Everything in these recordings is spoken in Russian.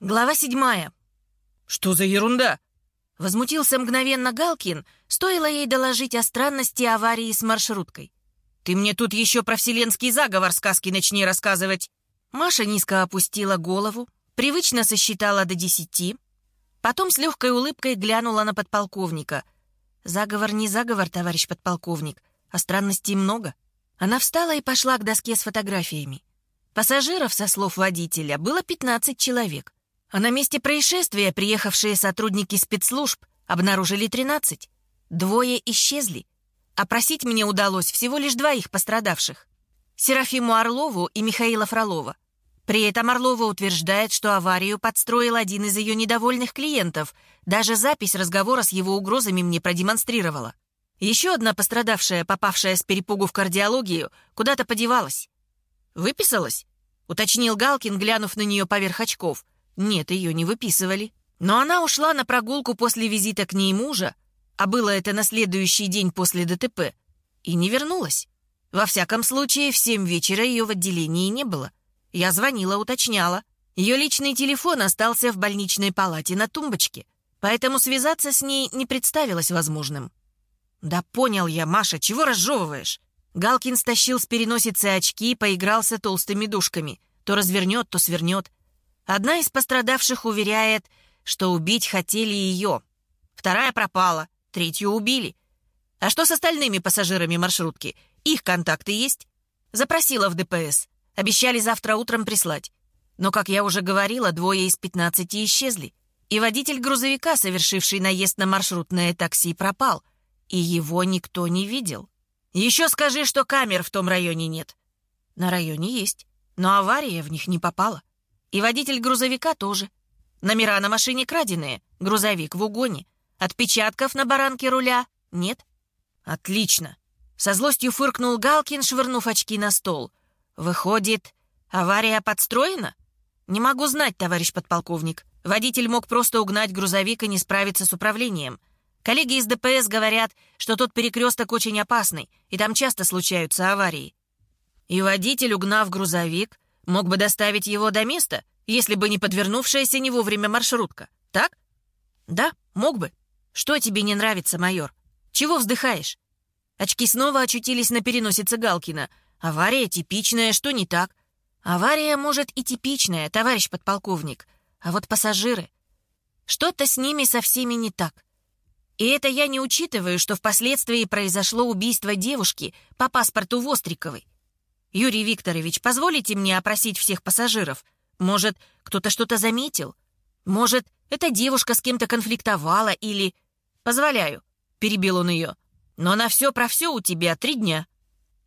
Глава седьмая. «Что за ерунда?» Возмутился мгновенно Галкин, стоило ей доложить о странности аварии с маршруткой. «Ты мне тут еще про вселенский заговор сказки начни рассказывать!» Маша низко опустила голову, привычно сосчитала до десяти, потом с легкой улыбкой глянула на подполковника. «Заговор не заговор, товарищ подполковник, а странностей много». Она встала и пошла к доске с фотографиями. Пассажиров, со слов водителя, было 15 человек. А на месте происшествия приехавшие сотрудники спецслужб обнаружили 13. Двое исчезли. Опросить мне удалось всего лишь двоих пострадавших. Серафиму Орлову и Михаила Фролова. При этом Орлова утверждает, что аварию подстроил один из ее недовольных клиентов. Даже запись разговора с его угрозами мне продемонстрировала. Еще одна пострадавшая, попавшая с перепугу в кардиологию, куда-то подевалась. «Выписалась?» — уточнил Галкин, глянув на нее поверх очков. Нет, ее не выписывали. Но она ушла на прогулку после визита к ней мужа, а было это на следующий день после ДТП, и не вернулась. Во всяком случае, в семь вечера ее в отделении не было. Я звонила, уточняла. Ее личный телефон остался в больничной палате на тумбочке, поэтому связаться с ней не представилось возможным. «Да понял я, Маша, чего разжевываешь?» Галкин стащил с переносицы очки и поигрался толстыми душками. То развернет, то свернет. Одна из пострадавших уверяет, что убить хотели ее. Вторая пропала, третью убили. А что с остальными пассажирами маршрутки? Их контакты есть? Запросила в ДПС. Обещали завтра утром прислать. Но, как я уже говорила, двое из пятнадцати исчезли. И водитель грузовика, совершивший наезд на маршрутное такси, пропал. И его никто не видел. Еще скажи, что камер в том районе нет. На районе есть, но авария в них не попала. И водитель грузовика тоже. Номера на машине краденые, грузовик в угоне. Отпечатков на баранке руля нет. Отлично. Со злостью фыркнул Галкин, швырнув очки на стол. Выходит, авария подстроена? Не могу знать, товарищ подполковник. Водитель мог просто угнать грузовик и не справиться с управлением. Коллеги из ДПС говорят, что тот перекресток очень опасный, и там часто случаются аварии. И водитель, угнав грузовик, Мог бы доставить его до места, если бы не подвернувшаяся не вовремя маршрутка. Так? Да, мог бы. Что тебе не нравится, майор? Чего вздыхаешь? Очки снова очутились на переносице Галкина. Авария типичная, что не так? Авария, может, и типичная, товарищ подполковник. А вот пассажиры... Что-то с ними со всеми не так. И это я не учитываю, что впоследствии произошло убийство девушки по паспорту Востриковой. «Юрий Викторович, позволите мне опросить всех пассажиров? Может, кто-то что-то заметил? Может, эта девушка с кем-то конфликтовала или...» «Позволяю», — перебил он ее. «Но на все про все у тебя три дня.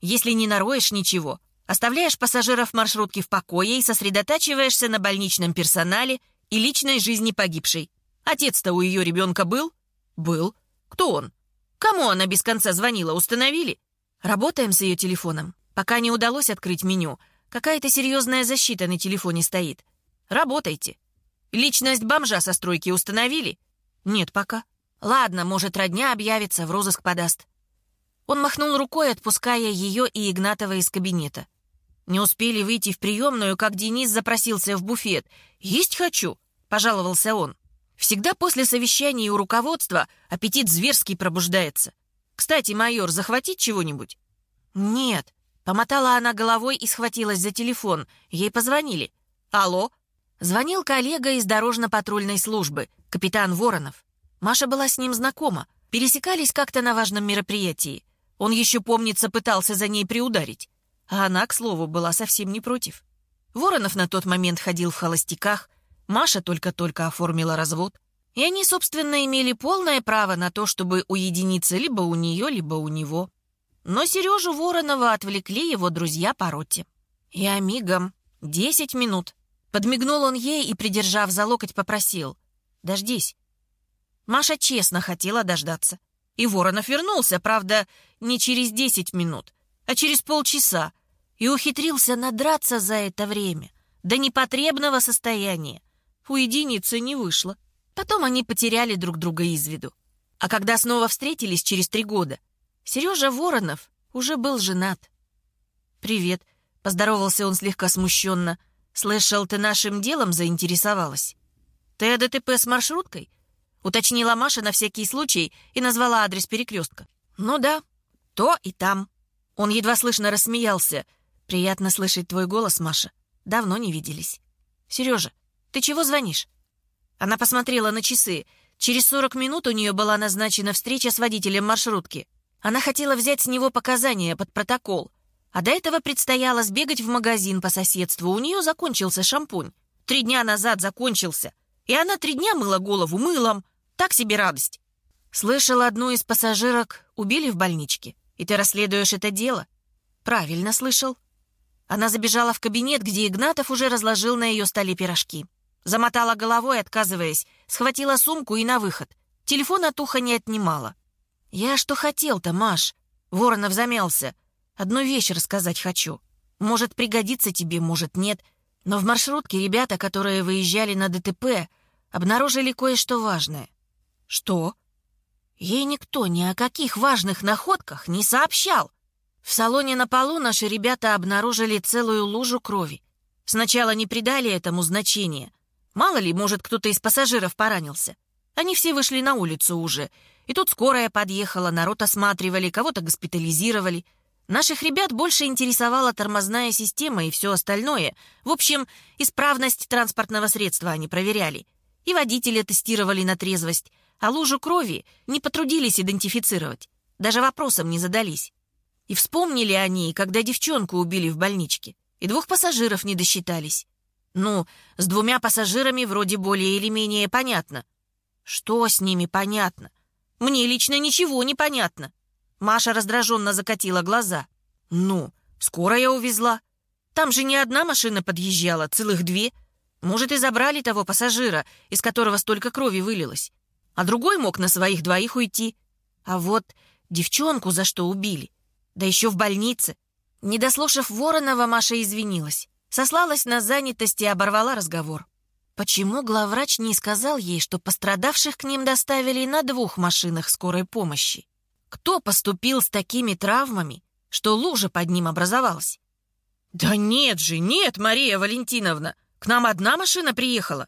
Если не нароешь ничего, оставляешь пассажиров маршрутки в покое и сосредотачиваешься на больничном персонале и личной жизни погибшей. Отец-то у ее ребенка был? Был. Кто он? Кому она без конца звонила, установили? Работаем с ее телефоном. Пока не удалось открыть меню, какая-то серьезная защита на телефоне стоит. Работайте. Личность бомжа со стройки установили? Нет пока. Ладно, может, родня объявится, в розыск подаст. Он махнул рукой, отпуская ее и Игнатова из кабинета. Не успели выйти в приемную, как Денис запросился в буфет. «Есть хочу», — пожаловался он. «Всегда после совещания у руководства аппетит зверский пробуждается. Кстати, майор, захватить чего-нибудь?» «Нет», Помотала она головой и схватилась за телефон. Ей позвонили. «Алло?» Звонил коллега из дорожно-патрульной службы, капитан Воронов. Маша была с ним знакома. Пересекались как-то на важном мероприятии. Он еще, помнится, пытался за ней приударить. А она, к слову, была совсем не против. Воронов на тот момент ходил в холостяках. Маша только-только оформила развод. И они, собственно, имели полное право на то, чтобы уединиться либо у нее, либо у него. Но Сережу Воронова отвлекли его друзья по роте. «Я мигом. Десять минут». Подмигнул он ей и, придержав за локоть, попросил. «Дождись». Маша честно хотела дождаться. И Воронов вернулся, правда, не через десять минут, а через полчаса, и ухитрился надраться за это время до непотребного состояния. Уединиться не вышло. Потом они потеряли друг друга из виду. А когда снова встретились через три года — Сережа Воронов уже был женат. «Привет», — поздоровался он слегка смущенно. «Слышал, ты нашим делом заинтересовалась?» «Ты о ДТП с маршруткой?» — уточнила Маша на всякий случай и назвала адрес перекрестка. «Ну да, то и там». Он едва слышно рассмеялся. «Приятно слышать твой голос, Маша. Давно не виделись. Сережа, ты чего звонишь?» Она посмотрела на часы. Через 40 минут у нее была назначена встреча с водителем маршрутки. Она хотела взять с него показания под протокол. А до этого предстояло сбегать в магазин по соседству. У нее закончился шампунь. Три дня назад закончился. И она три дня мыла голову мылом. Так себе радость. Слышал, одну из пассажирок убили в больничке. И ты расследуешь это дело? Правильно слышал. Она забежала в кабинет, где Игнатов уже разложил на ее столе пирожки. Замотала головой, отказываясь, схватила сумку и на выход. Телефон от уха не отнимала. «Я что хотел-то, Маш?» Воронов замялся. «Одну вещь рассказать хочу. Может, пригодится тебе, может, нет. Но в маршрутке ребята, которые выезжали на ДТП, обнаружили кое-что важное». «Что?» Ей никто ни о каких важных находках не сообщал. В салоне на полу наши ребята обнаружили целую лужу крови. Сначала не придали этому значения, Мало ли, может, кто-то из пассажиров поранился. Они все вышли на улицу уже. И тут скорая подъехала, народ осматривали, кого-то госпитализировали. Наших ребят больше интересовала тормозная система и все остальное. В общем, исправность транспортного средства они проверяли. И водителя тестировали на трезвость. А лужу крови не потрудились идентифицировать. Даже вопросом не задались. И вспомнили они, когда девчонку убили в больничке. И двух пассажиров не досчитались. Ну, с двумя пассажирами вроде более или менее понятно. Что с ними понятно? Мне лично ничего не понятно. Маша раздраженно закатила глаза. Ну, скоро я увезла. Там же не одна машина подъезжала, целых две. Может, и забрали того пассажира, из которого столько крови вылилось. А другой мог на своих двоих уйти. А вот девчонку за что убили? Да еще в больнице. Не дослушав Воронова, Маша извинилась. Сослалась на занятость и оборвала разговор. Почему главврач не сказал ей, что пострадавших к ним доставили на двух машинах скорой помощи? Кто поступил с такими травмами, что лужа под ним образовалась? «Да нет же, нет, Мария Валентиновна! К нам одна машина приехала.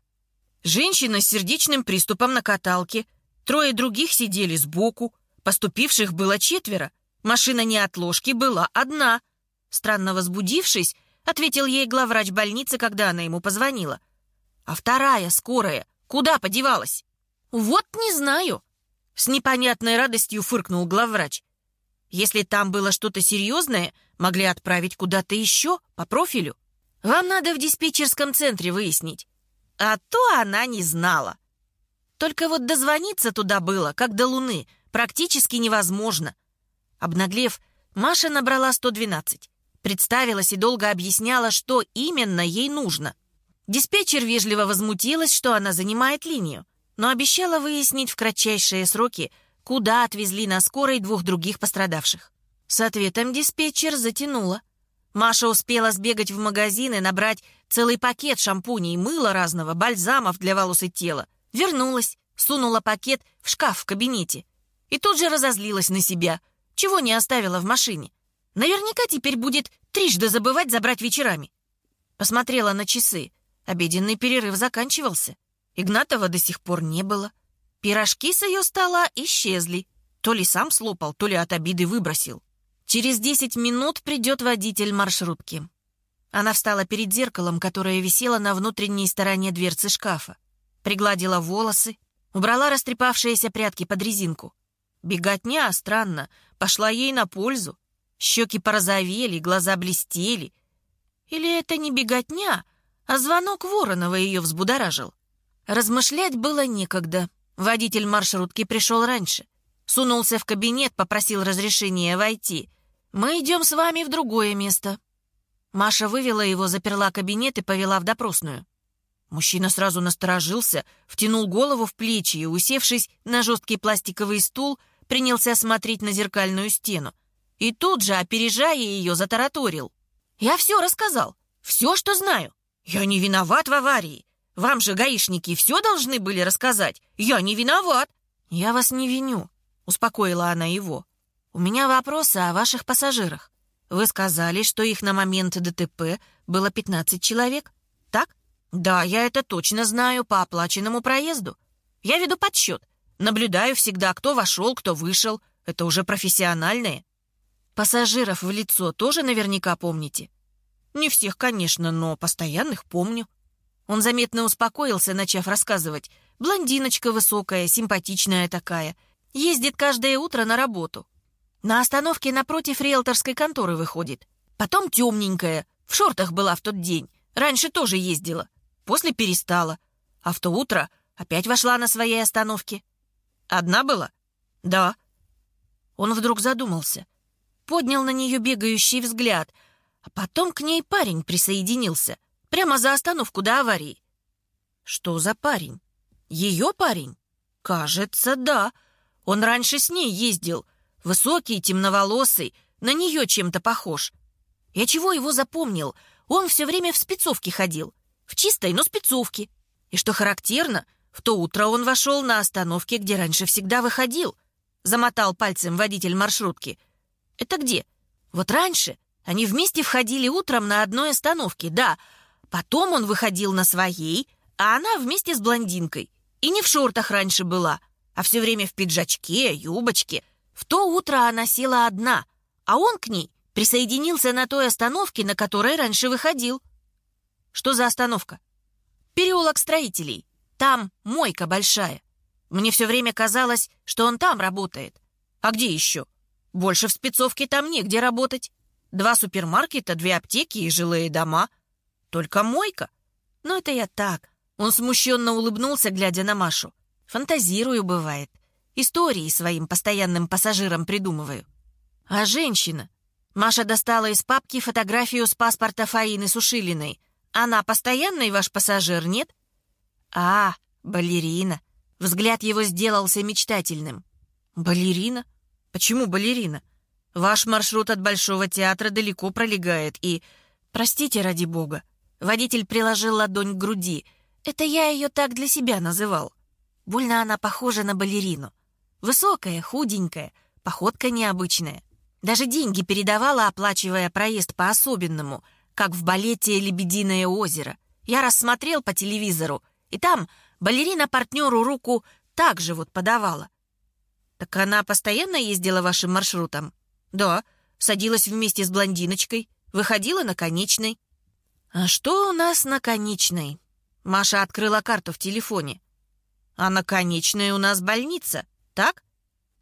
Женщина с сердечным приступом на каталке. Трое других сидели сбоку. Поступивших было четверо. Машина неотложки была одна. Странно возбудившись, ответил ей главврач больницы, когда она ему позвонила. А вторая, скорая, куда подевалась? Вот не знаю. С непонятной радостью фыркнул главврач. Если там было что-то серьезное, могли отправить куда-то еще, по профилю. Вам надо в диспетчерском центре выяснить. А то она не знала. Только вот дозвониться туда было, как до Луны, практически невозможно. Обнаглев, Маша набрала 112. Представилась и долго объясняла, что именно ей нужно. Диспетчер вежливо возмутилась, что она занимает линию, но обещала выяснить в кратчайшие сроки, куда отвезли на скорой двух других пострадавших. С ответом диспетчер затянула. Маша успела сбегать в магазин и набрать целый пакет шампуней, мыла разного, бальзамов для волос и тела. Вернулась, сунула пакет в шкаф в кабинете. И тут же разозлилась на себя. Чего не оставила в машине? Наверняка теперь будет трижды забывать забрать вечерами. Посмотрела на часы. Обеденный перерыв заканчивался. Игнатова до сих пор не было. Пирожки с ее стола исчезли. То ли сам слопал, то ли от обиды выбросил. Через десять минут придет водитель маршрутки. Она встала перед зеркалом, которое висело на внутренней стороне дверцы шкафа. Пригладила волосы, убрала растрепавшиеся прядки под резинку. Беготня, странно, пошла ей на пользу. Щеки порозовели, глаза блестели. Или это не беготня, а звонок Воронова ее взбудоражил? Размышлять было некогда. Водитель маршрутки пришел раньше. Сунулся в кабинет, попросил разрешения войти. «Мы идем с вами в другое место». Маша вывела его, заперла кабинет и повела в допросную. Мужчина сразу насторожился, втянул голову в плечи и, усевшись на жесткий пластиковый стул, принялся смотреть на зеркальную стену и тут же, опережая ее, затараторил. «Я все рассказал, все, что знаю. Я не виноват в аварии. Вам же, гаишники, все должны были рассказать. Я не виноват». «Я вас не виню», — успокоила она его. «У меня вопросы о ваших пассажирах. Вы сказали, что их на момент ДТП было 15 человек, так?» Да, я это точно знаю по оплаченному проезду. Я веду подсчет. Наблюдаю всегда, кто вошел, кто вышел. Это уже профессиональные. Пассажиров в лицо тоже наверняка помните? Не всех, конечно, но постоянных помню. Он заметно успокоился, начав рассказывать. Блондиночка высокая, симпатичная такая. Ездит каждое утро на работу. На остановке напротив риэлторской конторы выходит. Потом темненькая, в шортах была в тот день. Раньше тоже ездила. После перестала. А в то утро опять вошла на своей остановке. Одна была? Да. Он вдруг задумался. Поднял на нее бегающий взгляд. А потом к ней парень присоединился. Прямо за остановку до аварии. Что за парень? Ее парень? Кажется, да. Он раньше с ней ездил. Высокий, темноволосый, на нее чем-то похож. Я чего его запомнил? Он все время в спецовке ходил. В чистой, но спецовке. И что характерно, в то утро он вошел на остановке, где раньше всегда выходил. Замотал пальцем водитель маршрутки. Это где? Вот раньше они вместе входили утром на одной остановке, да. Потом он выходил на своей, а она вместе с блондинкой. И не в шортах раньше была, а все время в пиджачке, юбочке. В то утро она села одна, а он к ней присоединился на той остановке, на которой раньше выходил. Что за остановка? Переулок строителей. Там мойка большая. Мне все время казалось, что он там работает. А где еще? Больше в спецовке там негде работать. Два супермаркета, две аптеки и жилые дома. Только мойка. Но это я так. Он смущенно улыбнулся, глядя на Машу. Фантазирую, бывает. Истории своим постоянным пассажирам придумываю. А женщина? Маша достала из папки фотографию с паспорта Фаины Сушилиной. Она постоянный ваш пассажир, нет? А, балерина. Взгляд его сделался мечтательным. Балерина? Почему балерина? Ваш маршрут от Большого театра далеко пролегает и... Простите, ради бога. Водитель приложил ладонь к груди. Это я ее так для себя называл. Больно она похожа на балерину. Высокая, худенькая, походка необычная. Даже деньги передавала, оплачивая проезд по-особенному — как в балете «Лебединое озеро». Я рассмотрел по телевизору, и там балерина партнеру руку так же вот подавала. Так она постоянно ездила вашим маршрутом? Да, садилась вместе с блондиночкой, выходила на конечной. А что у нас на конечной? Маша открыла карту в телефоне. А на конечной у нас больница, так?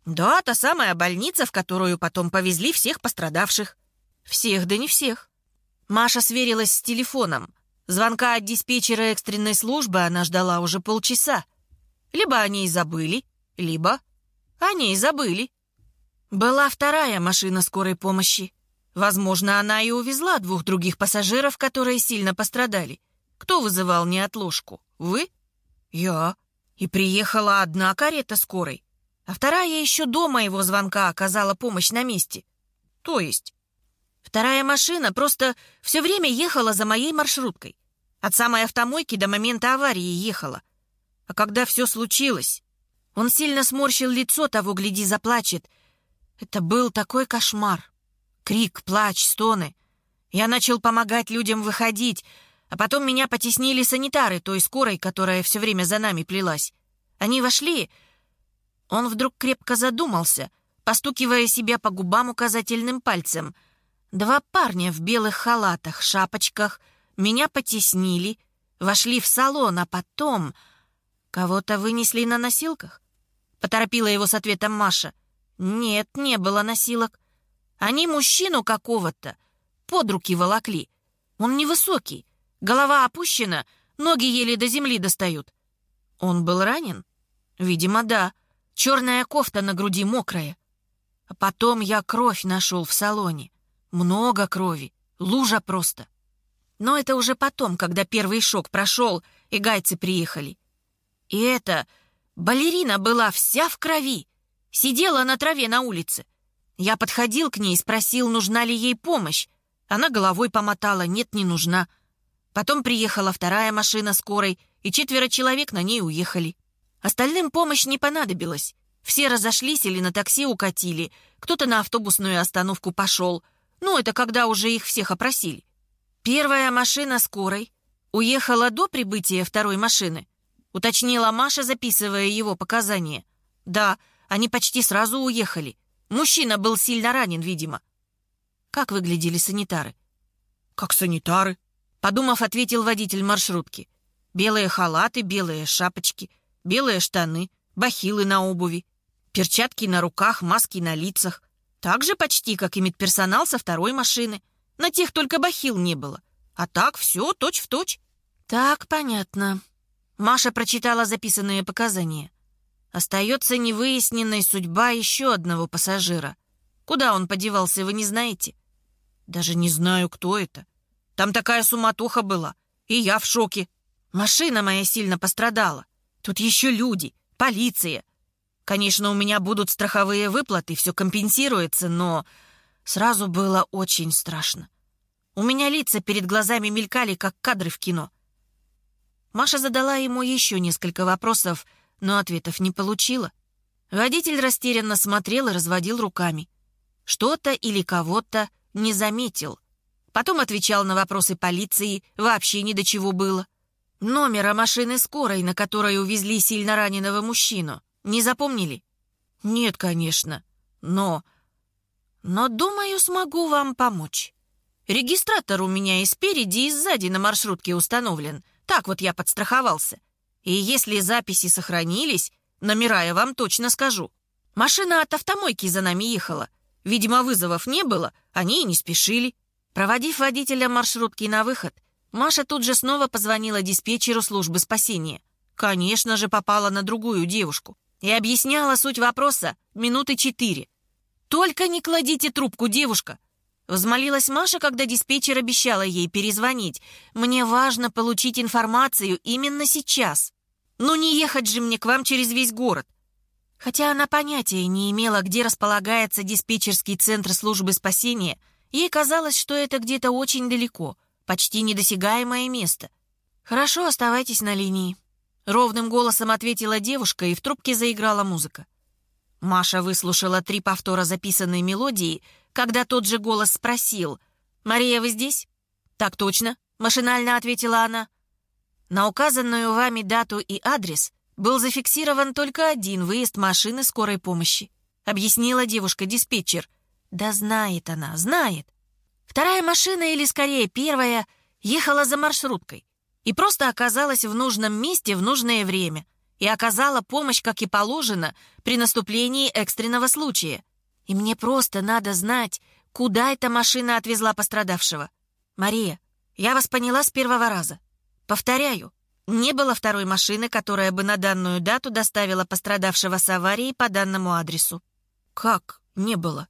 Да, та самая больница, в которую потом повезли всех пострадавших. Всех, да не всех. Маша сверилась с телефоном. Звонка от диспетчера экстренной службы она ждала уже полчаса. Либо они и забыли, либо они и забыли. Была вторая машина скорой помощи. Возможно, она и увезла двух других пассажиров, которые сильно пострадали. Кто вызывал неотложку? Вы? Я. И приехала одна карета скорой, а вторая еще до моего звонка оказала помощь на месте. То есть Вторая машина просто все время ехала за моей маршруткой. От самой автомойки до момента аварии ехала. А когда все случилось, он сильно сморщил лицо, того, гляди, заплачет. Это был такой кошмар. Крик, плач, стоны. Я начал помогать людям выходить, а потом меня потеснили санитары той скорой, которая все время за нами плелась. Они вошли. Он вдруг крепко задумался, постукивая себя по губам указательным пальцем — Два парня в белых халатах, шапочках меня потеснили, вошли в салон, а потом... Кого-то вынесли на носилках? Поторопила его с ответом Маша. Нет, не было носилок. Они мужчину какого-то под руки волокли. Он невысокий, голова опущена, ноги еле до земли достают. Он был ранен? Видимо, да. Черная кофта на груди мокрая. А потом я кровь нашел в салоне. Много крови, лужа просто. Но это уже потом, когда первый шок прошел, и гайцы приехали. И это балерина была вся в крови, сидела на траве на улице. Я подходил к ней, спросил, нужна ли ей помощь. Она головой помотала, нет, не нужна. Потом приехала вторая машина скорой, и четверо человек на ней уехали. Остальным помощь не понадобилась. Все разошлись или на такси укатили, кто-то на автобусную остановку пошел — ну, это когда уже их всех опросили. Первая машина скорой уехала до прибытия второй машины?» — уточнила Маша, записывая его показания. «Да, они почти сразу уехали. Мужчина был сильно ранен, видимо». «Как выглядели санитары?» «Как санитары?» — подумав, ответил водитель маршрутки. «Белые халаты, белые шапочки, белые штаны, бахилы на обуви, перчатки на руках, маски на лицах. Так же почти, как и медперсонал со второй машины. На тех только бахил не было. А так все точь-в-точь». «Так, понятно». Маша прочитала записанные показания. Остается невыясненной судьба еще одного пассажира. Куда он подевался, вы не знаете? Даже не знаю, кто это. Там такая суматоха была, и я в шоке. Машина моя сильно пострадала. Тут еще люди, полиция. Конечно, у меня будут страховые выплаты, все компенсируется, но сразу было очень страшно. У меня лица перед глазами мелькали, как кадры в кино. Маша задала ему еще несколько вопросов, но ответов не получила. Водитель растерянно смотрел и разводил руками. Что-то или кого-то не заметил. Потом отвечал на вопросы полиции, вообще ни до чего было. Номера машины скорой, на которой увезли сильно раненого мужчину, не запомнили? Нет, конечно, но... Но, думаю, смогу вам помочь. Регистратор у меня и спереди, и сзади на маршрутке установлен. Так вот я подстраховался. И если записи сохранились, номера я вам точно скажу. Машина от автомойки за нами ехала. Видимо, вызовов не было, они и не спешили. Проводив водителя маршрутки на выход, Маша тут же снова позвонила диспетчеру службы спасения. Конечно же, попала на другую девушку. И объясняла суть вопроса минуты четыре. «Только не кладите трубку, девушка!» Взмолилась Маша, когда диспетчер обещала ей перезвонить. «Мне важно получить информацию именно сейчас. Ну не ехать же мне к вам через весь город. Хотя она понятия не имела, где располагается диспетчерский центр службы спасения, ей казалось, что это где-то очень далеко, почти недосягаемое место. «Хорошо, оставайтесь на линии», — ровным голосом ответила девушка, и в трубке заиграла музыка. Маша выслушала три повтора записанной мелодии, когда тот же голос спросил «Мария, вы здесь?» «Так точно», — машинально ответила она. На указанную вами дату и адрес был зафиксирован только один выезд машины скорой помощи. Объяснила девушка-диспетчер. Да знает она, знает. Вторая машина, или скорее первая, ехала за маршруткой и просто оказалась в нужном месте в нужное время и оказала помощь, как и положено, при наступлении экстренного случая. И мне просто надо знать, куда эта машина отвезла пострадавшего. Мария, я вас поняла с первого раза. Повторяю, не было второй машины, которая бы на данную дату доставила пострадавшего с аварии по данному адресу. Как не было?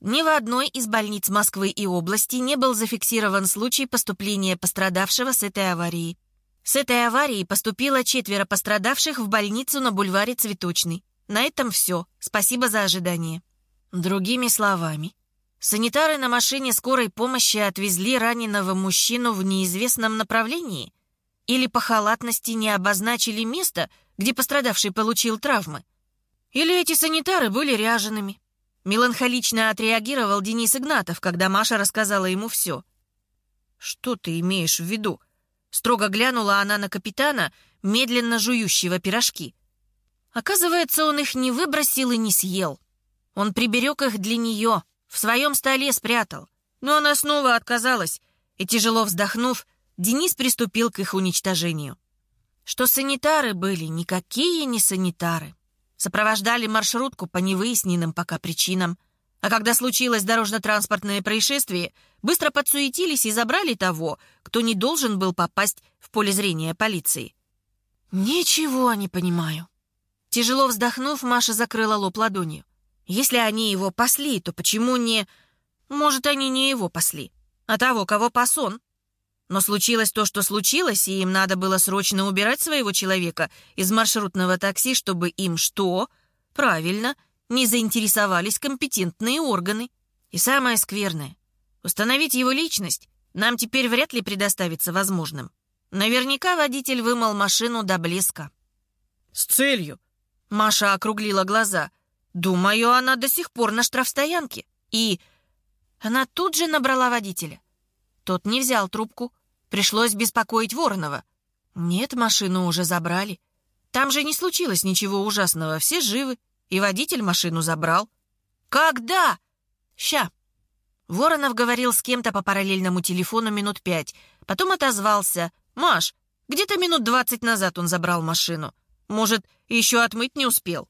Ни в одной из больниц Москвы и области не был зафиксирован случай поступления пострадавшего с этой аварии. С этой аварией поступило четверо пострадавших в больницу на бульваре Цветочный. На этом все. Спасибо за ожидание. Другими словами, санитары на машине скорой помощи отвезли раненого мужчину в неизвестном направлении – или по халатности не обозначили место, где пострадавший получил травмы? Или эти санитары были ряжеными? Меланхолично отреагировал Денис Игнатов, когда Маша рассказала ему все. «Что ты имеешь в виду?» Строго глянула она на капитана, медленно жующего пирожки. Оказывается, он их не выбросил и не съел. Он приберег их для нее, в своем столе спрятал. Но она снова отказалась и, тяжело вздохнув, Денис приступил к их уничтожению. Что санитары были никакие не санитары. Сопровождали маршрутку по невыясненным пока причинам. А когда случилось дорожно-транспортное происшествие, быстро подсуетились и забрали того, кто не должен был попасть в поле зрения полиции. «Ничего не понимаю». Тяжело вздохнув, Маша закрыла лоб ладонью. «Если они его пасли, то почему не...» «Может, они не его пасли, а того, кого пас он?» Но случилось то, что случилось, и им надо было срочно убирать своего человека из маршрутного такси, чтобы им что? Правильно, не заинтересовались компетентные органы. И самое скверное, установить его личность нам теперь вряд ли предоставится возможным. Наверняка водитель вымыл машину до блеска. «С целью?» Маша округлила глаза. «Думаю, она до сих пор на штрафстоянке». И она тут же набрала водителя. Тот не взял трубку, Пришлось беспокоить Воронова. Нет, машину уже забрали. Там же не случилось ничего ужасного, все живы, и водитель машину забрал. Когда? Ща. Воронов говорил с кем-то по параллельному телефону минут пять, потом отозвался. «Маш, где-то минут двадцать назад он забрал машину. Может, еще отмыть не успел?»